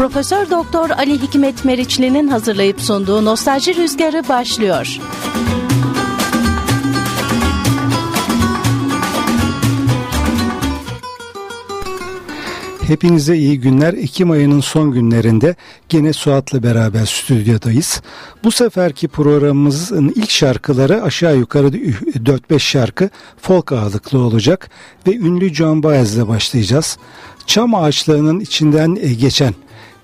Profesör Doktor Ali Hikmet Meriçli'nin hazırlayıp sunduğu Nostalji Rüzgarı başlıyor. Hepinize iyi günler. Ekim ayının son günlerinde gene Suat'la beraber stüdyodayız. Bu seferki programımızın ilk şarkıları aşağı yukarı 4-5 şarkı folk ağırlıklı olacak ve ünlü John Baez'le başlayacağız. Çam ağaçlarının içinden e, geçen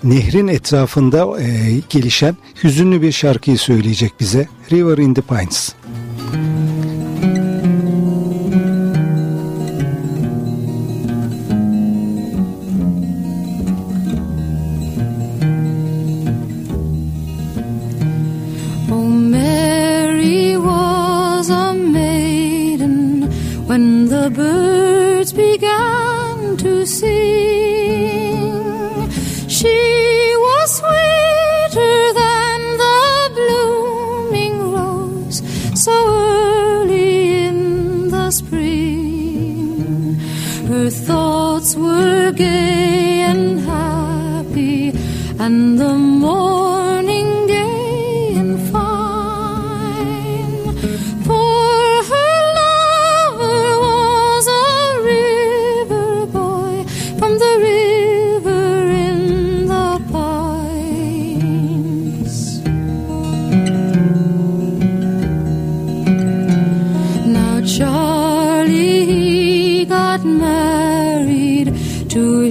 nehrin etrafında e, gelişen hüzünlü bir şarkıyı söyleyecek bize River in the Pines. thoughts were gay and happy, and the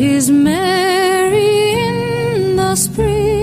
is Mary in the spring.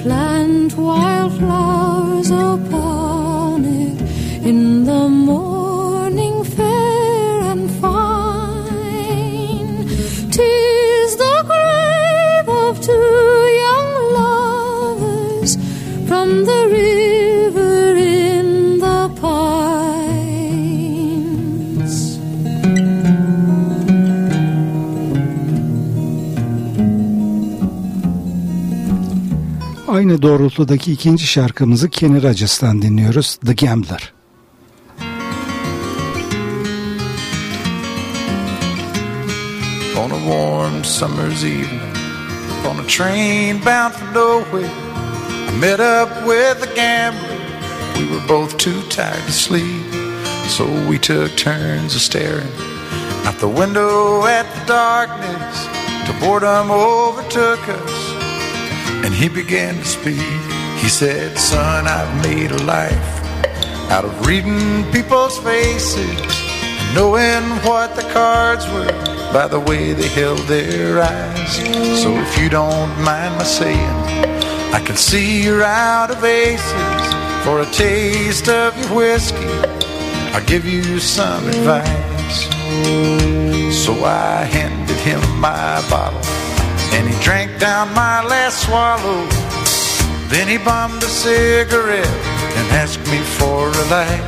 plant wildflowers open. Aynı doğrultudaki ikinci şarkımızı Kenny Rogers'tan dinliyoruz. The Gambler. On a warm summer's evening On a train bound for nowhere I met up with a gambler We were both too tired to sleep So we took turns of staring Out the window at the darkness Till boredom overtook us and he began to speak. He said, Son, I've made a life out of reading people's faces and knowing what the cards were by the way they held their eyes. So if you don't mind my saying, I can see you're out of aces. For a taste of your whiskey, I'll give you some advice. So I handed him my bottle, and he drank down my last swallow. Then he bummed a cigarette and asked me for a light.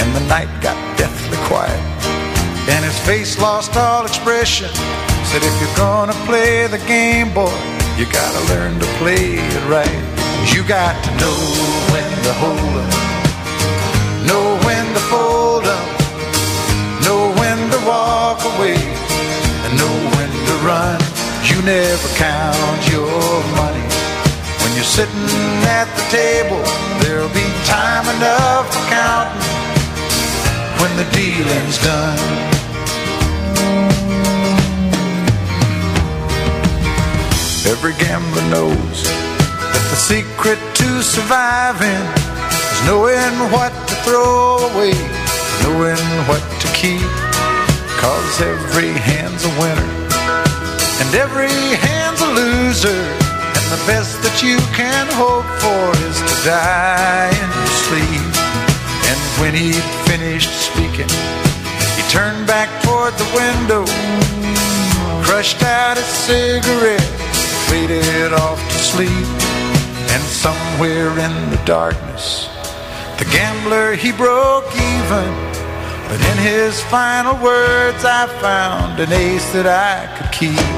And the night got deathly quiet, and his face lost all expression. Said, if you're gonna play the game, boy, you gotta learn to play it right. You got to know when to hold up, know You never count your money. When you're sitting at the table, there'll be time enough for counting when the dealing's done. Every gambler knows that the secret to surviving is knowing what to throw away, knowing what to keep. Cause every hand's a winner and every hand's a loser. And the best that you can hope for is to die in your sleep. And when he'd finished speaking, he turned back toward the window, crushed out his cigarette faded off to sleep. And somewhere in the darkness, the gambler he broke even. But in his final words, I found an ace that I could keep.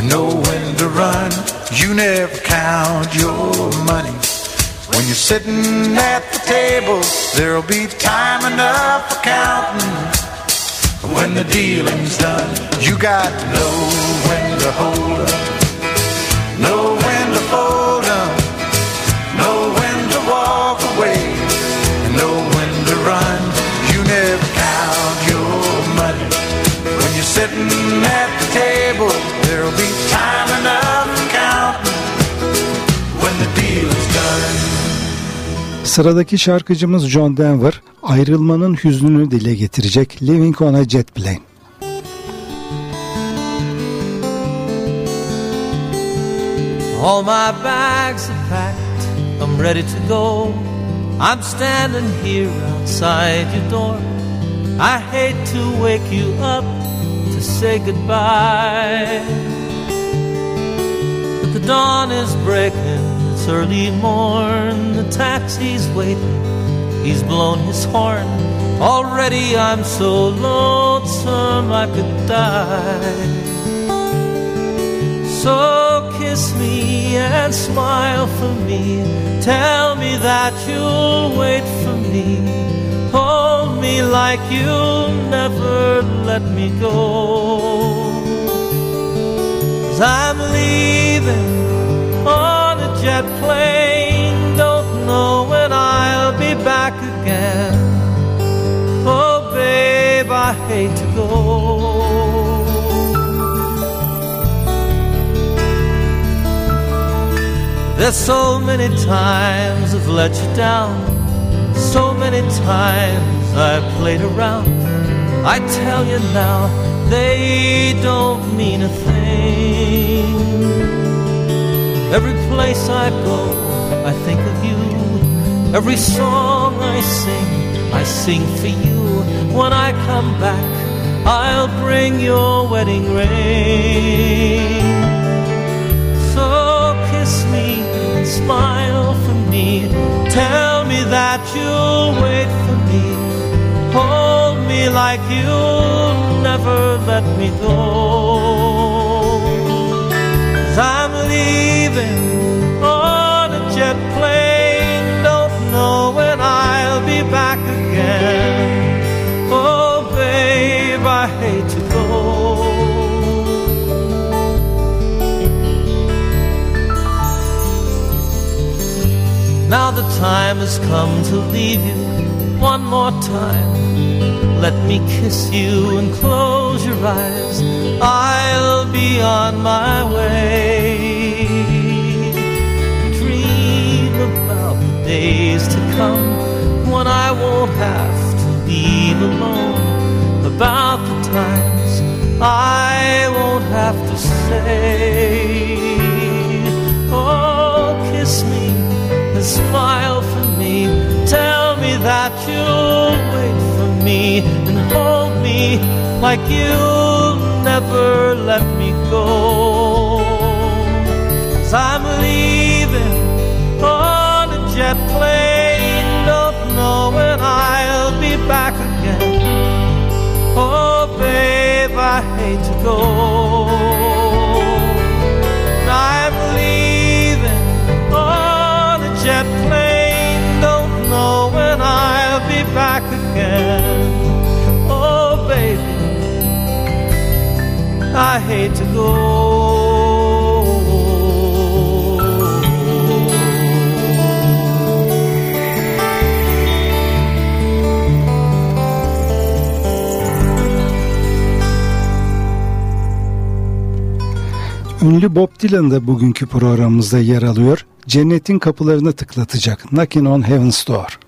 and know when to run. You never count your money. When you're sitting at the table, there'll be time enough for counting when the dealing's done. You got to know when to hold up, know Sıradaki şarkıcımız John Denver ayrılmanın hüznünü dile getirecek Living on a Jet Plane. All my bags are packed, I'm ready to go. I'm standing here outside your door. I hate to wake you up to say goodbye. But the dawn is breaking, it's early morn. The taxi's waiting, he's blown his horn. Already I'm so lonesome I could die. So kiss me and smile for me. Tell me that you'll wait for me. Hold me like you'll never let me go. Cause I'm leaving a jet plane. Don't know when I'll be back again. Oh, babe, I hate to go. There's so many times I've let you down. So many times I've played around. I tell you now, they don't mean a thing. Every place I go, I think of you. Every song I sing, I sing for you. When I come back, I'll bring your wedding ring. So kiss me and smile for me. Tell me that you'll wait for me. Hold me like you'll never let me go. Leaving on a jet plane. Don't know when I'll be back again. Oh, babe, I hate to go. Now the time has come to leave you. one more time. Let me kiss you and close your eyes. I'll be on my way. Days to come when I won't have to leave alone. About the times I won't have to say. Oh, kiss me and smile for me. Tell me that you'll wait for me and hold me like you'll never let me go. Cause I'm plane, don't know when I'll be back again. Oh, babe, I hate to go. I'm leaving on a jet plane, don't know when I'll be back again. Oh, baby, I hate to go. Ünlü Bob Dylan da bugünkü programımızda yer alıyor. Cennetin kapılarını tıklatacak Knocking on Heaven's Door.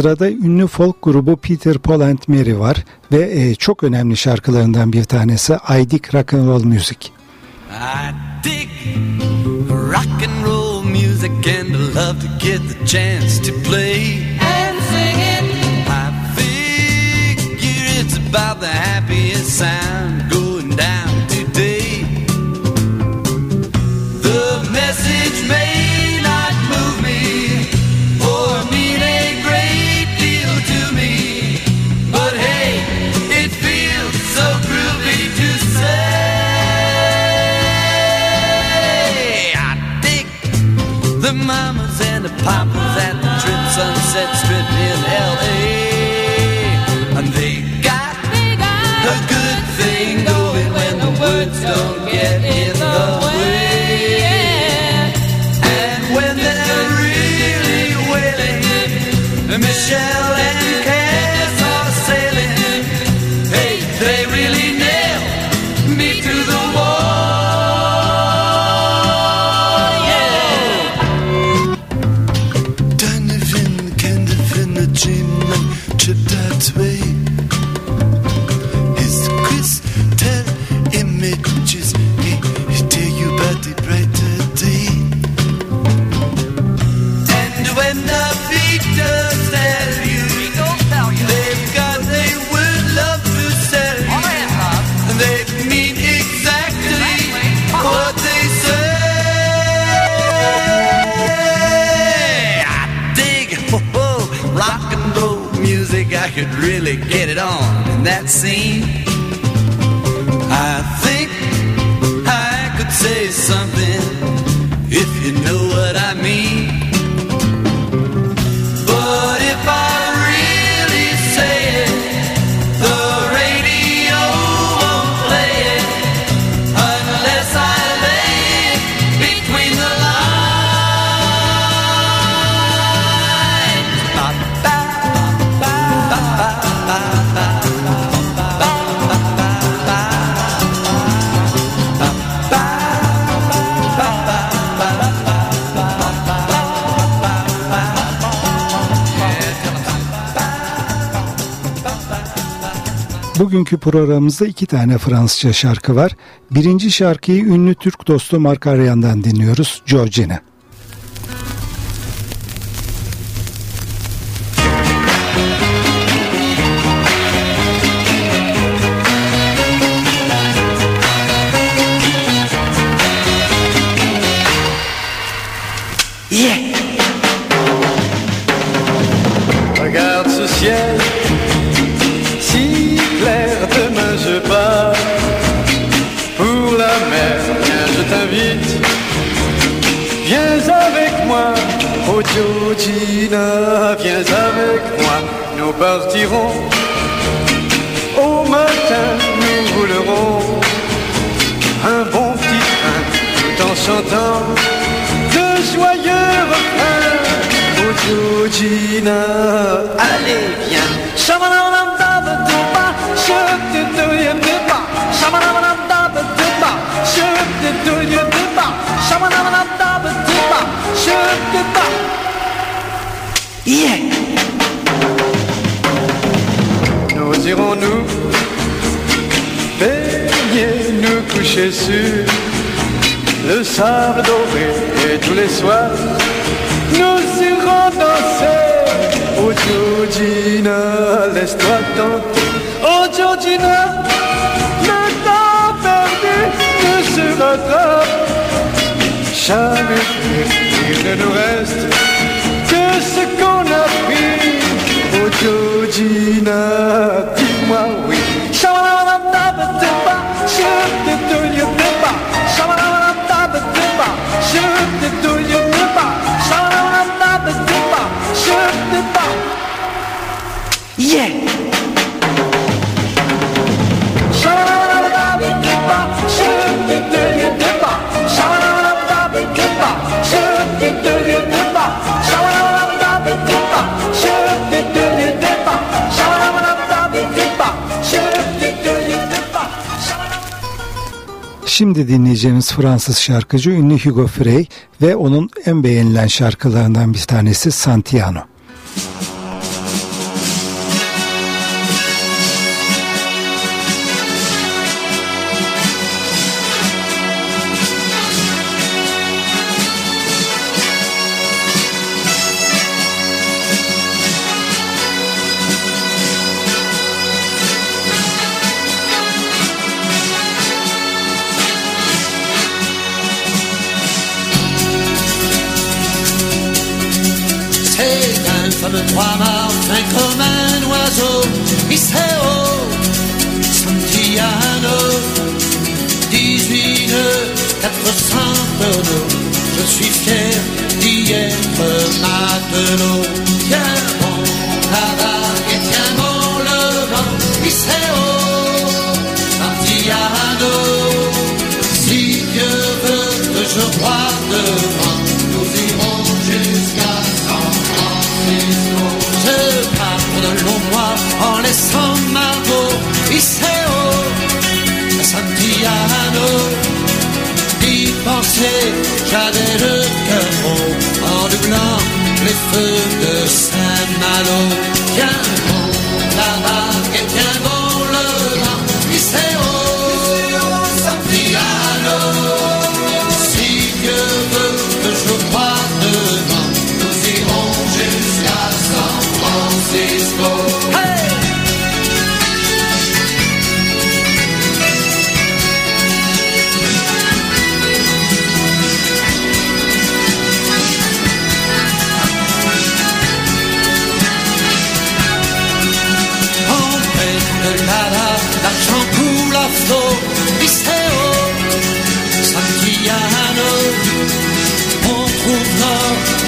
Sırada ünlü folk grubu Peter Paul and Mary var ve e, çok önemli şarkılarından bir tanesi I Dig Rock and Roll Music. I dig rock and roll music and I love to get the chance to play and sing it. I figure it's about the happiest sound Bugünkü programımızda iki tane Fransızca şarkı var. Birinci şarkıyı ünlü Türk dostu Mark Aryan'dan dinliyoruz, Georgina. Jacob. Jamais il ne nous reste que ce qu'on a pris. Oh Georgina, dis-moi oui. Je te donne pas, je te donne pas, je pas, je te pas. Yeah! Şimdi dinleyeceğimiz Fransız şarkıcı ünlü Hugo Frey ve onun en beğenilen şarkılarından bir tanesi Santiano. understand, my love.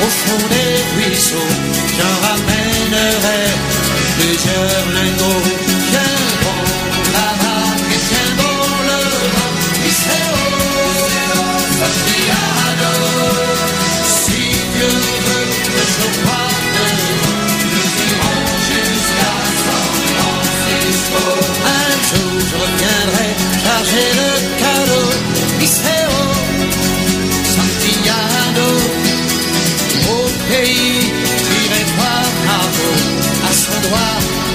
au fond des ruisseaux, j'en ramènerai plusieurs lingots.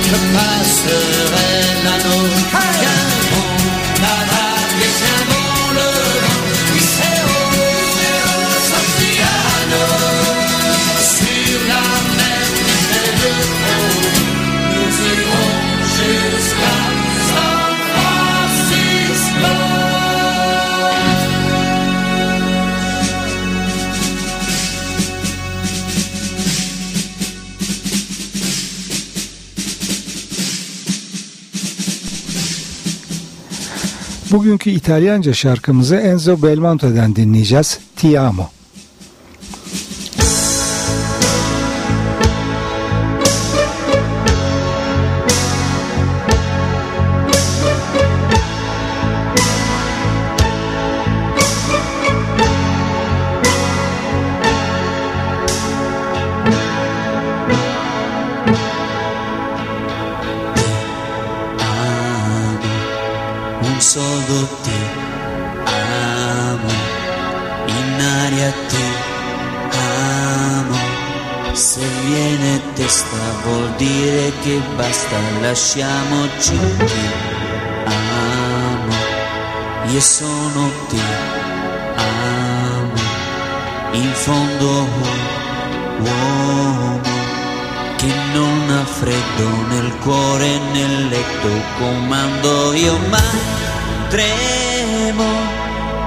je passerai l'anneau. Hey Bugünkü İtalyanca şarkımızı Enzo Belmonte'den dinleyeceğiz. Ti amo. lasciamoci amo io sono te amo in fondo uomo che non ha freddo nel cuore nel letto comando io ma tremo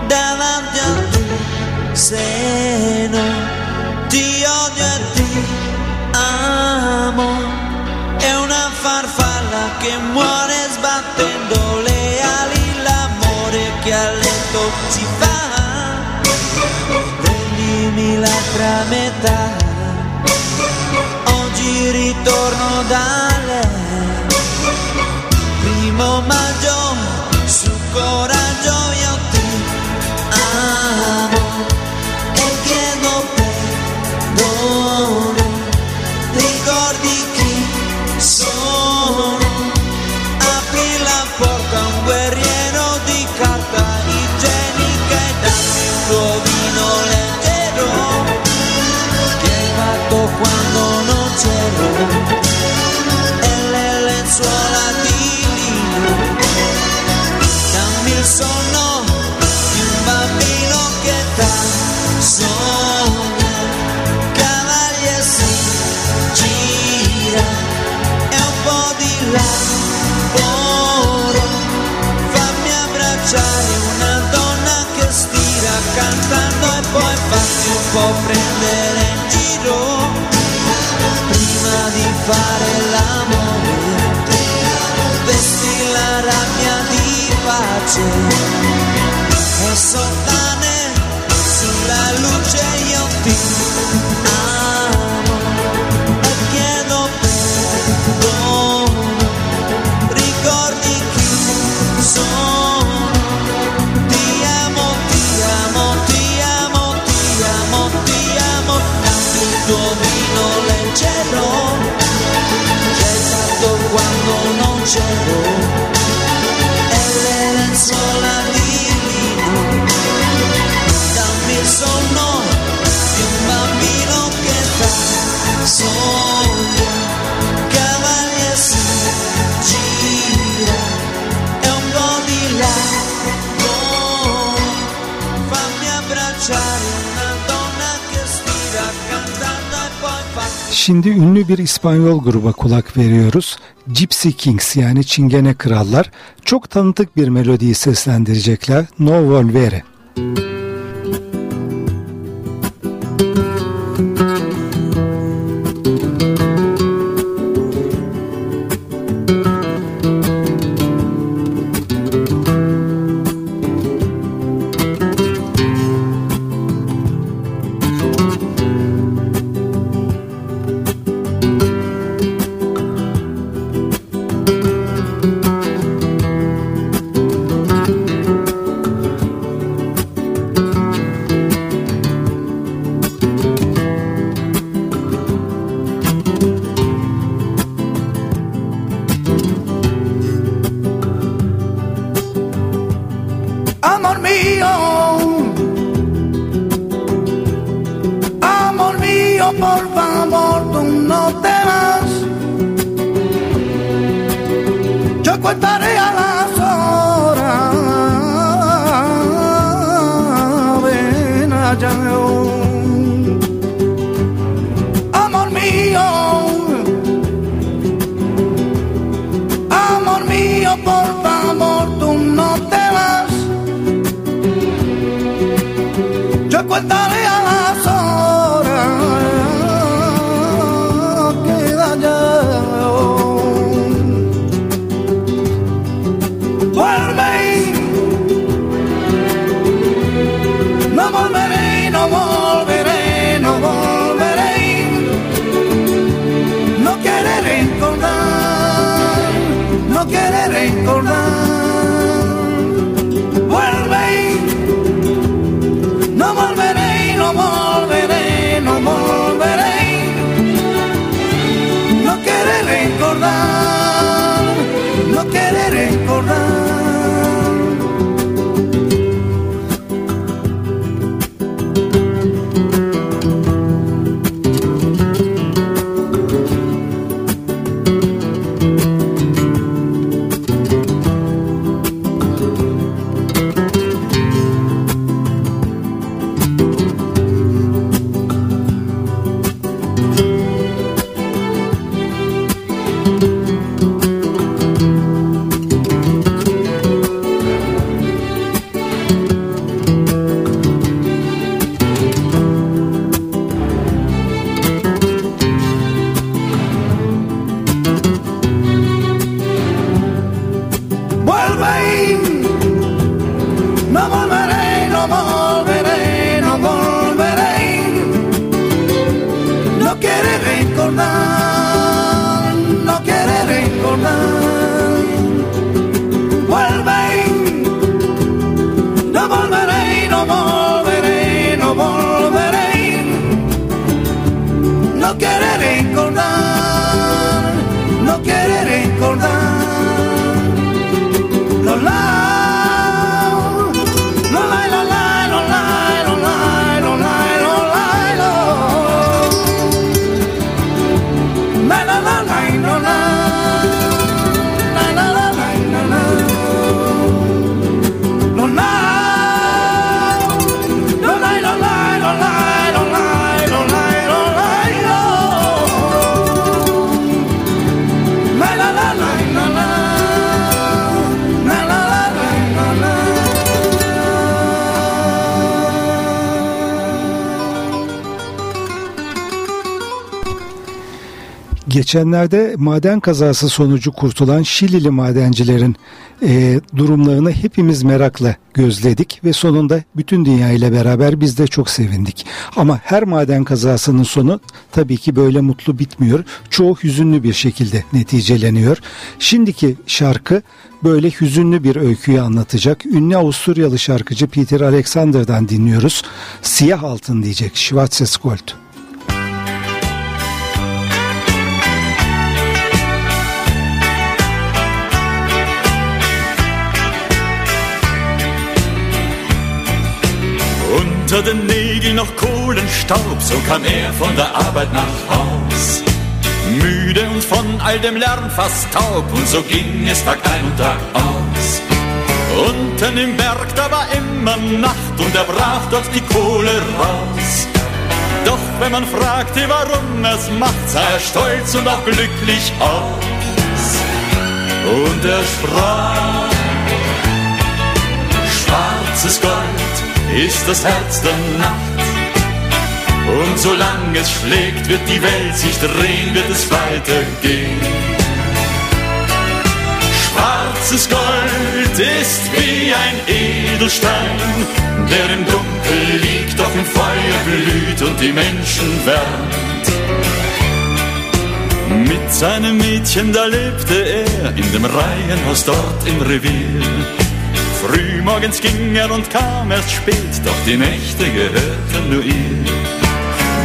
davanti a te seno ti odio e ti amo è una farfalla. darmi l'altra metà. Oggi ritorno da lei, primo maggio su Corea. all Şimdi ünlü bir İspanyol gruba kulak veriyoruz. Gypsy Kings yani Çingene Krallar çok tanıdık bir melodiyi seslendirecekler. No Volvere. Müzik Geçenlerde maden kazası sonucu kurtulan Şilili madencilerin e, durumlarını hepimiz merakla gözledik ve sonunda bütün dünya ile beraber biz de çok sevindik. Ama her maden kazasının sonu tabii ki böyle mutlu bitmiyor. Çoğu hüzünlü bir şekilde neticeleniyor. Şimdiki şarkı böyle hüzünlü bir öyküyü anlatacak. Ünlü Avusturyalı şarkıcı Peter Alexander'dan dinliyoruz. Siyah altın diyecek Schwarzes Gold. Unter den Nägeln noch Kohlenstaub, so kam er von der Arbeit nach Haus. Müde und von all dem Lärm fast taub, und so ging es Tag ein und Tag aus. Unten im Berg, da war immer Nacht, und er brach dort die Kohle raus. Doch wenn man fragte, warum er's macht, sah er stolz und auch glücklich aus. Und er sprach, schwarzes Gold ist das Herz der Nacht. Und solange es schlägt, wird die Welt sich drehen, wird es weitergehen. Schwarzes Gold ist wie ein Edelstein, der im Dunkel liegt, doch im Feuer blüht und die Menschen wärmt. Mit seinem Mädchen, da lebte er in dem Reihenhaus dort im Revier. Frühmorgens ging er und kam erst spät, doch die Nächte gehörten nur ihr.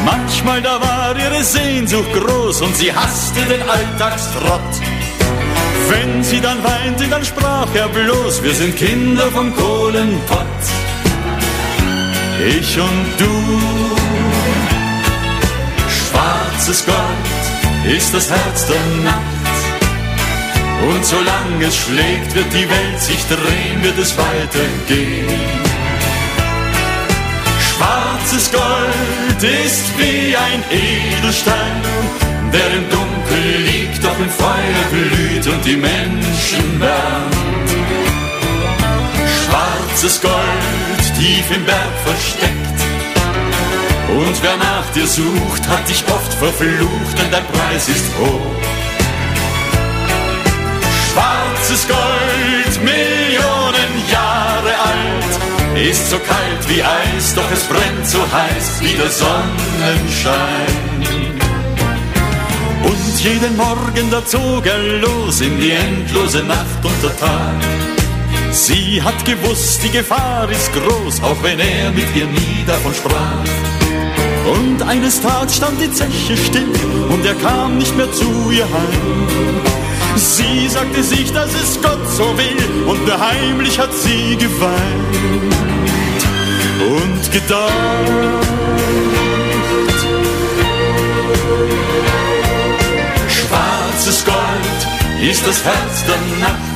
Manchmal da war ihre Sehnsucht groß und sie hasste den Alltagstrott. Wenn sie dann weinte, dann sprach er bloß, wir sind Kinder vom Kohlenpott. Ich und du, schwarzes Gold ist das Herz der Nacht. Und solange es schlägt, wird die Welt sich drehen, wird es weitergehen. Schwarzes Gold ist wie ein Edelstein, der im Dunkel liegt, doch im Feuer blüht und die Menschen wärmt. Schwarzes Gold, tief im Berg versteckt. Und wer nach dir sucht, hat dich oft verflucht, denn dein Preis ist hoch. Schwarzes Gold, Millionen Jahre alt, ist so kalt wie Eis, doch es brennt so heiß wie der Sonnenschein. Und jeden Morgen da zog er los in die endlose Nacht und der Tag. Sie hat gewusst, die Gefahr ist groß, auch wenn er mit ihr nie davon sprach. Und eines Tages stand die Zeche still und er kam nicht mehr zu ihr heim. Sie sagte sich, dass es Gott so will und heimlich hat sie geweint und gedacht. Schwarzes Gold ist das Herz der Nacht.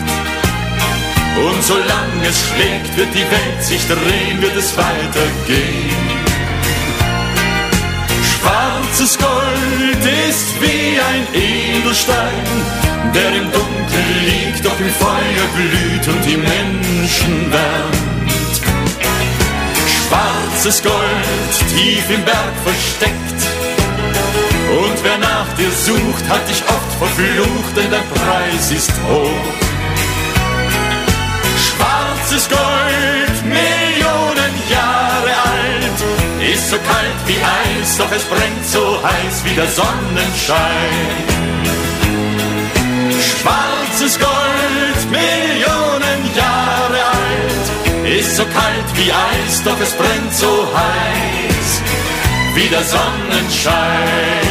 Und solange es schlägt, wird die Welt sich drehen, wird es weitergehen. Schwarzes Gold ist wie ein Edelstein, der im Dunkel liegt, doch im Feuer glüht und die Menschen wärmt. Schwarzes Gold, tief im Berg versteckt, und wer nach dir sucht, hat dich oft verflucht, denn der Preis ist hoch. Schwarzes Gold, ist so kalt wie Eis, doch es brennt so heiß wie der Sonnenschein. Schwarzes Gold, Millionen Jahre alt, ist so kalt wie Eis, doch es brennt so heiß wie der Sonnenschein.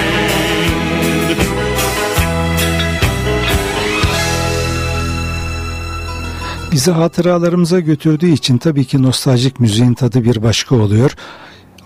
Bizi hatıralarımıza götürdüğü için tabii ki nostaljik müziğin tadı bir başka oluyor.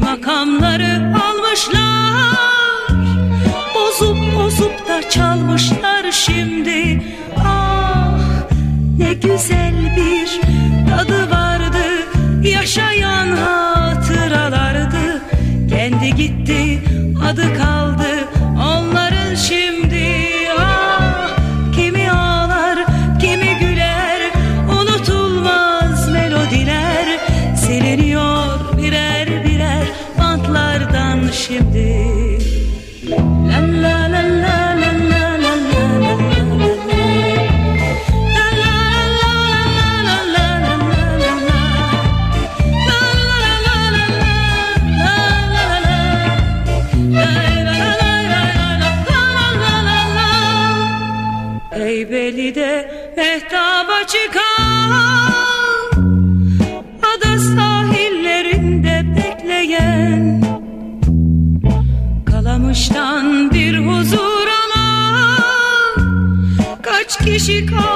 makamları almışlar. Bozup bozup da çalmışlar şimdi. Ah ne güzel bir tadı vardı. Yaşayan hatıralardı. Kendi gitti adı kaldı. Onların şimdi she called.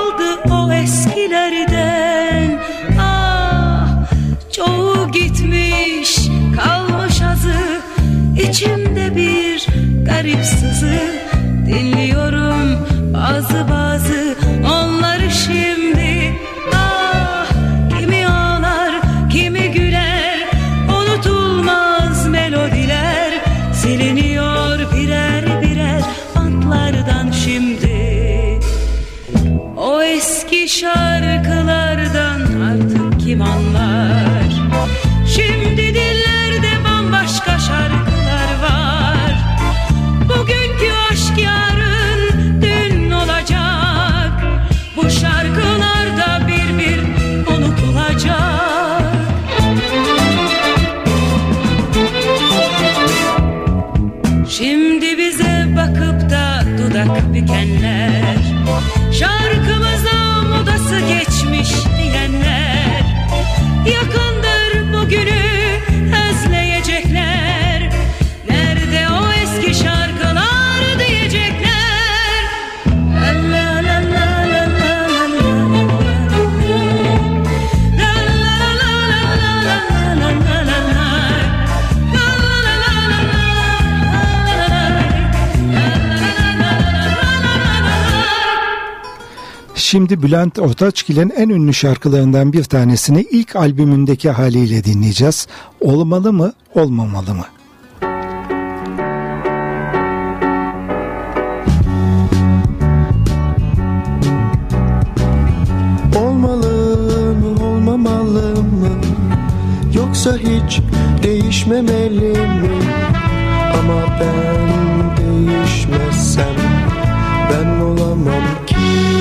Şarkılardan artık kim anlar? Şimdi Bülent Ortaçgil'in en ünlü şarkılarından bir tanesini ilk albümündeki haliyle dinleyeceğiz. Olmalı mı, olmamalı mı? Olmalı mı, olmamalı mı? Yoksa hiç değişmemeli mi? Ama ben değişmezsem ben olamam ki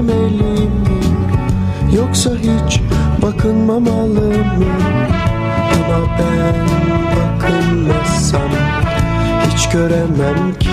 mi görmemeli mi Yoksa hiç bakınmamalı mı Ama ben bakınmazsam hiç göremem ki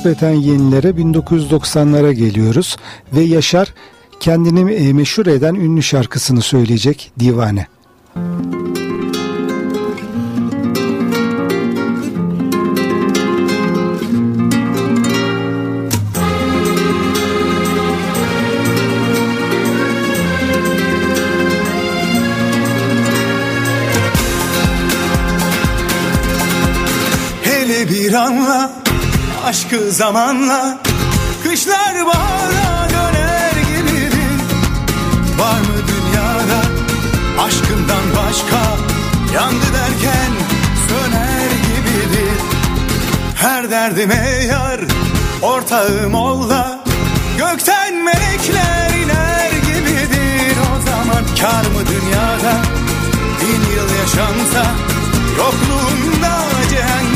nispeten yenilere 1990'lara geliyoruz ve Yaşar kendini e, meşhur eden ünlü şarkısını söyleyecek Divane. Aşkı zamanla Kışlar bahara döner gibidir. Var mı dünyada aşkından başka? Yandı derken söner gibidir. Her derdime yar ortağım ol da Gökten melekler iner gibidir. O zaman kar mı dünyada? Bin yıl yaşansa Yokluğunda cehennem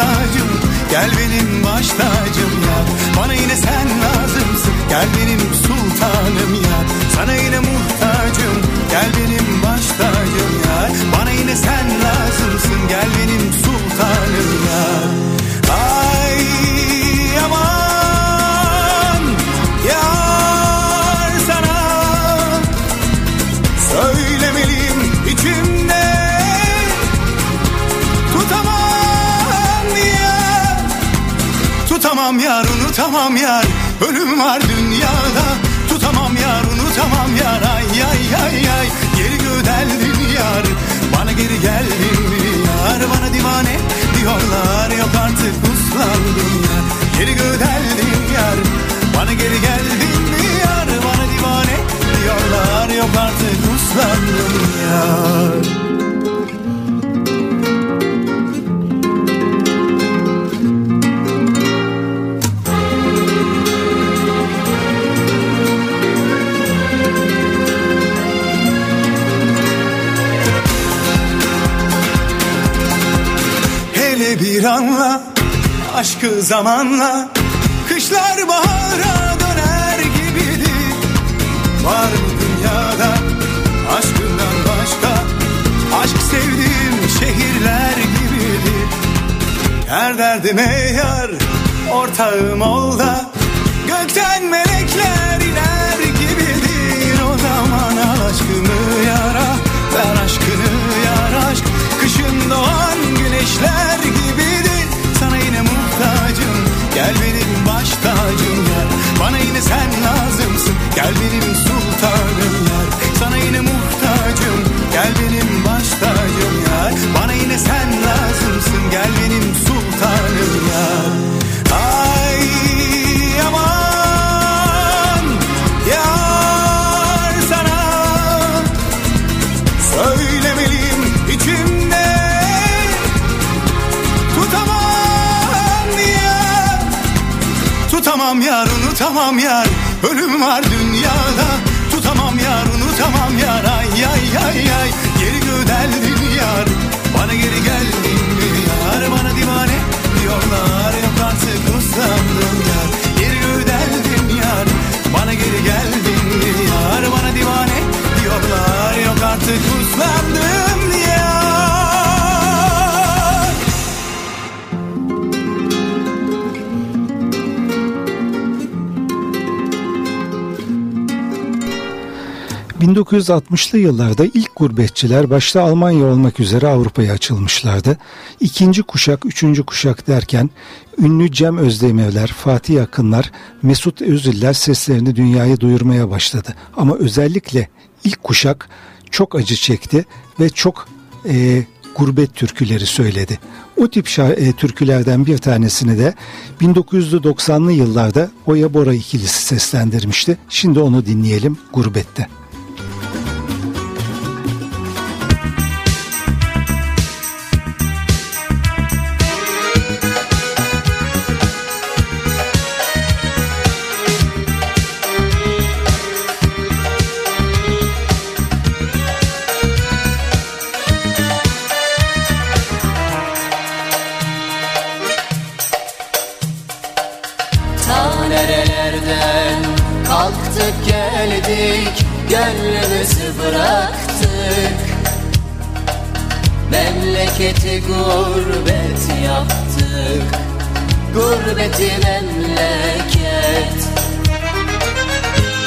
muhtacım. Gel benim baş tacım ya. Bana yine sen lazımsın. Gel benim sultanım ya. Sana yine muhtacım. Gel benim baş tacım ya. Bana yine sen lazımsın. Gel benim sultanım ya Tutamam yar unutamam yar. Ölüm var dünyada. Tutamam yar unutamam yar. Ay ay ay ay. Geri gödeldin yar. Bana geri geldin yar? Bana divane diyorlar. Yok artık uslandım yar. Geri gödeldin yar. Bana geri geldin mi yar? Bana divane diyorlar. Yok artık uslandım yar Hele bir anla aşkı zamanla Kışlar bahara döner gibidir Var mı dünyada aşkından başka? Aşk sevdiğim şehirler gibidir Her derdime yar ortağım ol da Gökten melekler iner gibidir O zaman al aşkını yara Ver aşkını yar Kışın doğan güneşler sen lazımsın. Gel benim ay ay ay geri gödeldin yar. Bana geri geldin 1960'lı yıllarda ilk gurbetçiler başta Almanya olmak üzere Avrupa'ya açılmışlardı. İkinci kuşak, üçüncü kuşak derken ünlü Cem Özdemevler, Fatih Akınlar, Mesut Öziller seslerini dünyaya duyurmaya başladı. Ama özellikle ilk kuşak çok acı çekti ve çok e, gurbet türküleri söyledi. O tip e, türkülerden bir tanesini de 1990'lı yıllarda Oya Bora ikilisi seslendirmişti. Şimdi onu dinleyelim Gurbette. Gurbet yaptık. Gurbeti memleket.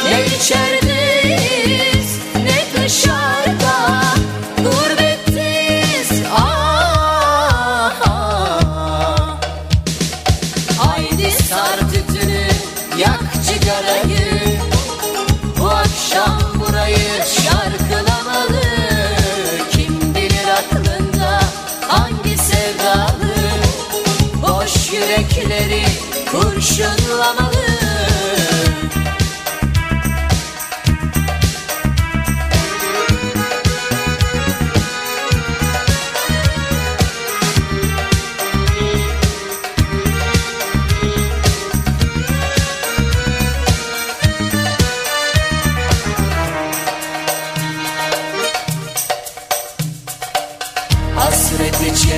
Ne içerideyiz ne dışarıda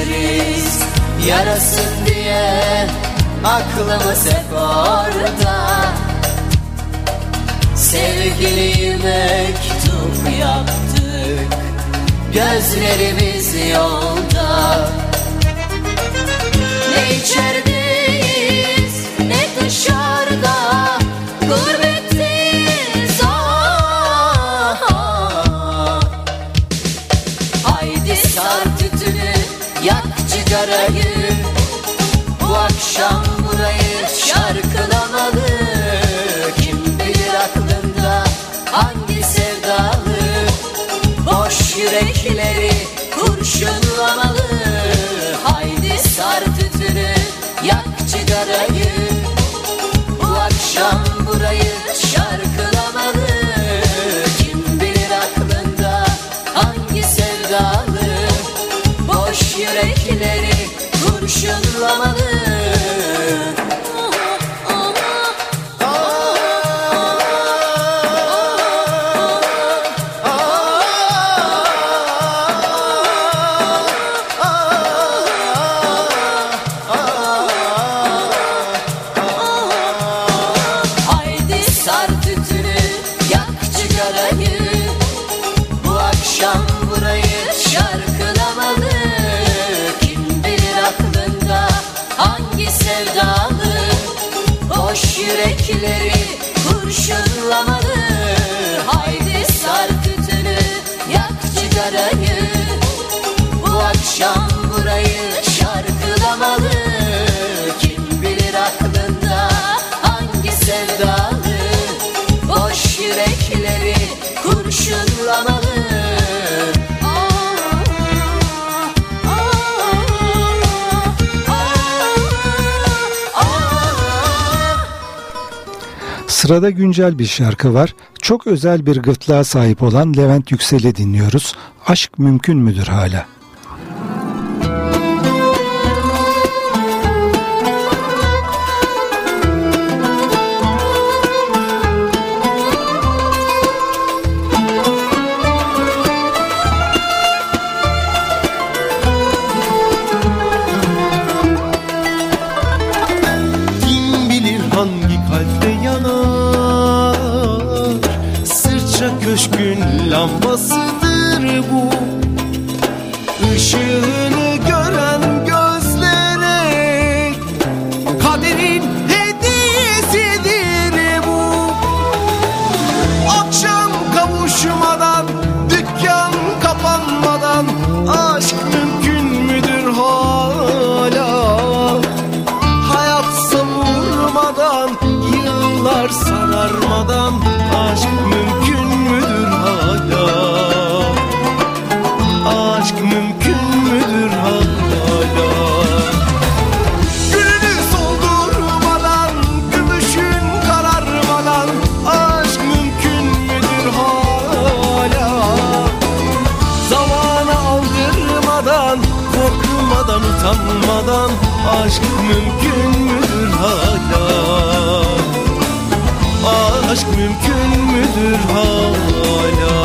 İçeriz yarasın diye Aklımız hep orada. Sevgili mektup yaptık Gözlerimiz yolda. Ne içerideyiz ne dışarıda. Gurbetteyiz akşam burayı şarkılamalı. Kim bilir aklında hangi sevdalı? Boş yürekleri kurşunlamalı Haydi sar yak cigarayı Bu akşam burayı şarkılamalı. Kim bilir aklında hangi sevdalı? Boş yürekleri kurşunlamalı Sırada güncel bir şarkı var. Çok özel bir gırtlağa sahip olan Levent Yüksel'i dinliyoruz. Aşk mümkün müdür hala? Aşk mümkün müdür hala? Aşk mümkün müdür hala?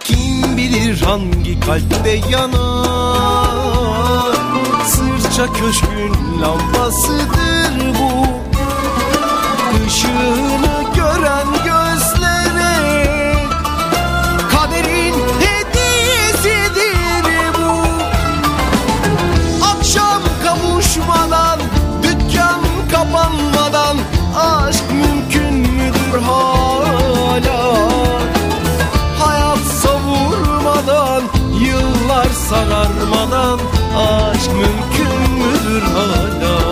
Kim bilir hangi kalpte yanar? Sırça köşkün lambasıdır bu. Işığını gören sararmadan Aşk mümkün müdür hala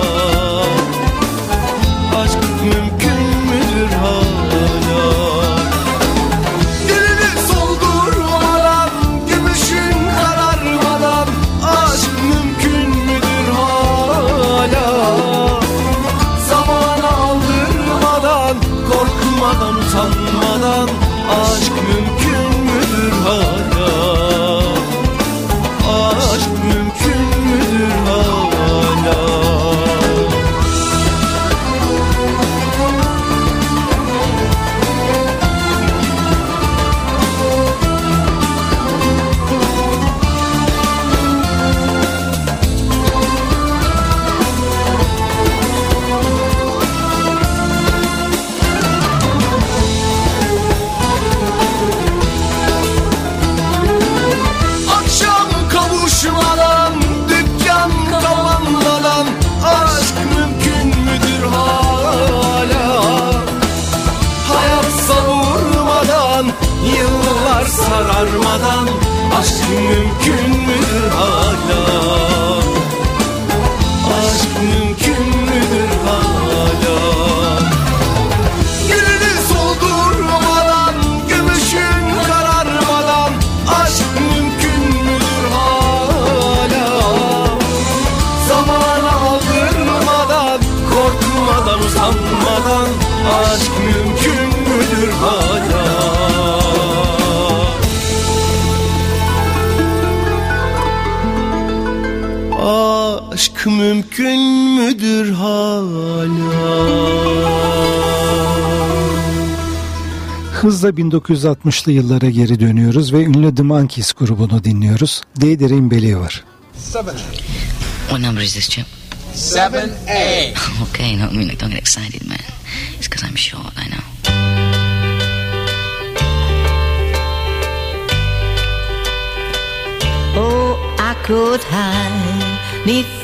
Yıllar sararmadan Aşk mümkün müdür hala Mümkün müdür hala Hızla 1960'lı yıllara geri dönüyoruz ve ünlü The Monkees grubunu dinliyoruz. Day Dream Believer. What number is this, Chip? 7A. Okay, no, I mean, don't get excited, man. It's because I'm short, I know. Oh, I could hide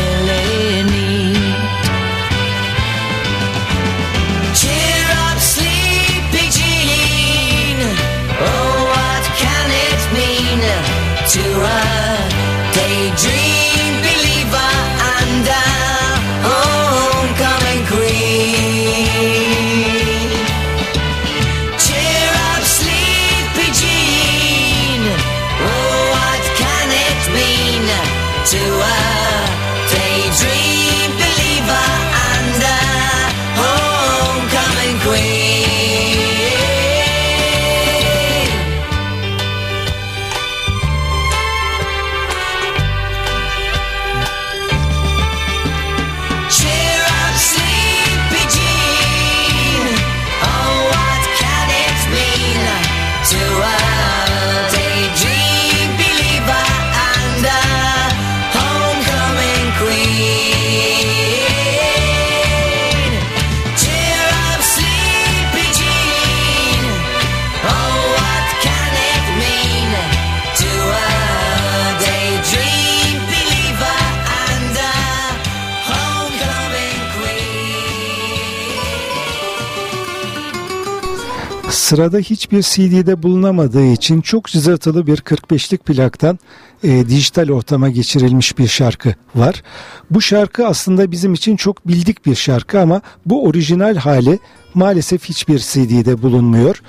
Sırada hiçbir CD'de bulunamadığı için çok cızırtılı bir 45'lik plaktan e, dijital ortama geçirilmiş bir şarkı var. Bu şarkı aslında bizim için çok bildik bir şarkı ama bu orijinal hali maalesef hiçbir CD'de bulunmuyor.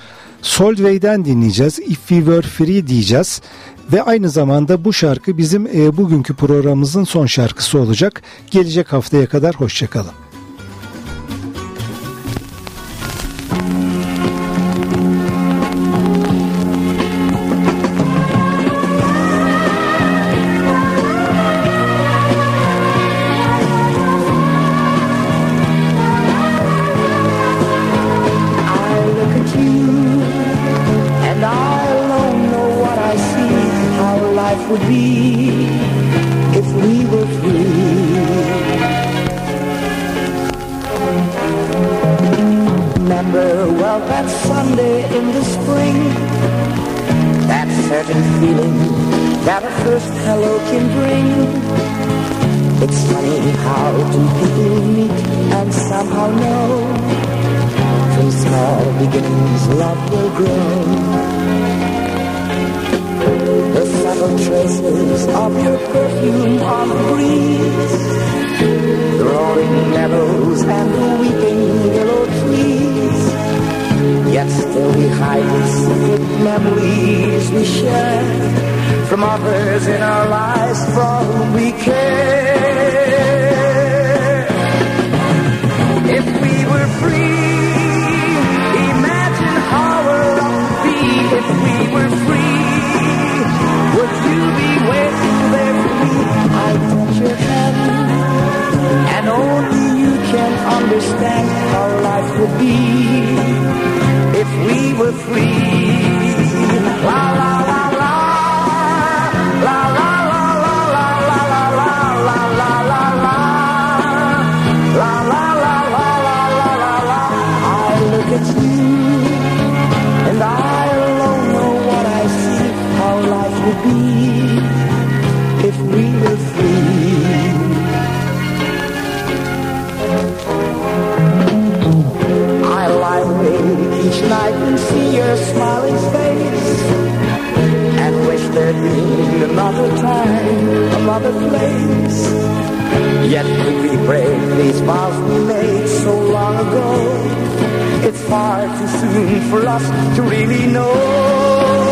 Solvay'den dinleyeceğiz. If We Were Free diyeceğiz. Ve aynı zamanda bu şarkı bizim e, bugünkü programımızın son şarkısı olacak. Gelecek haftaya kadar hoşçakalın. From others in our lives for whom we care. If we were free, imagine how our love would be. If we were free, would you be waiting there for me? I touch your hand, and only you can understand how life would be if we were free. La, time, another place. Yet could we break these vows we made so long ago? It's far too soon for us to really know.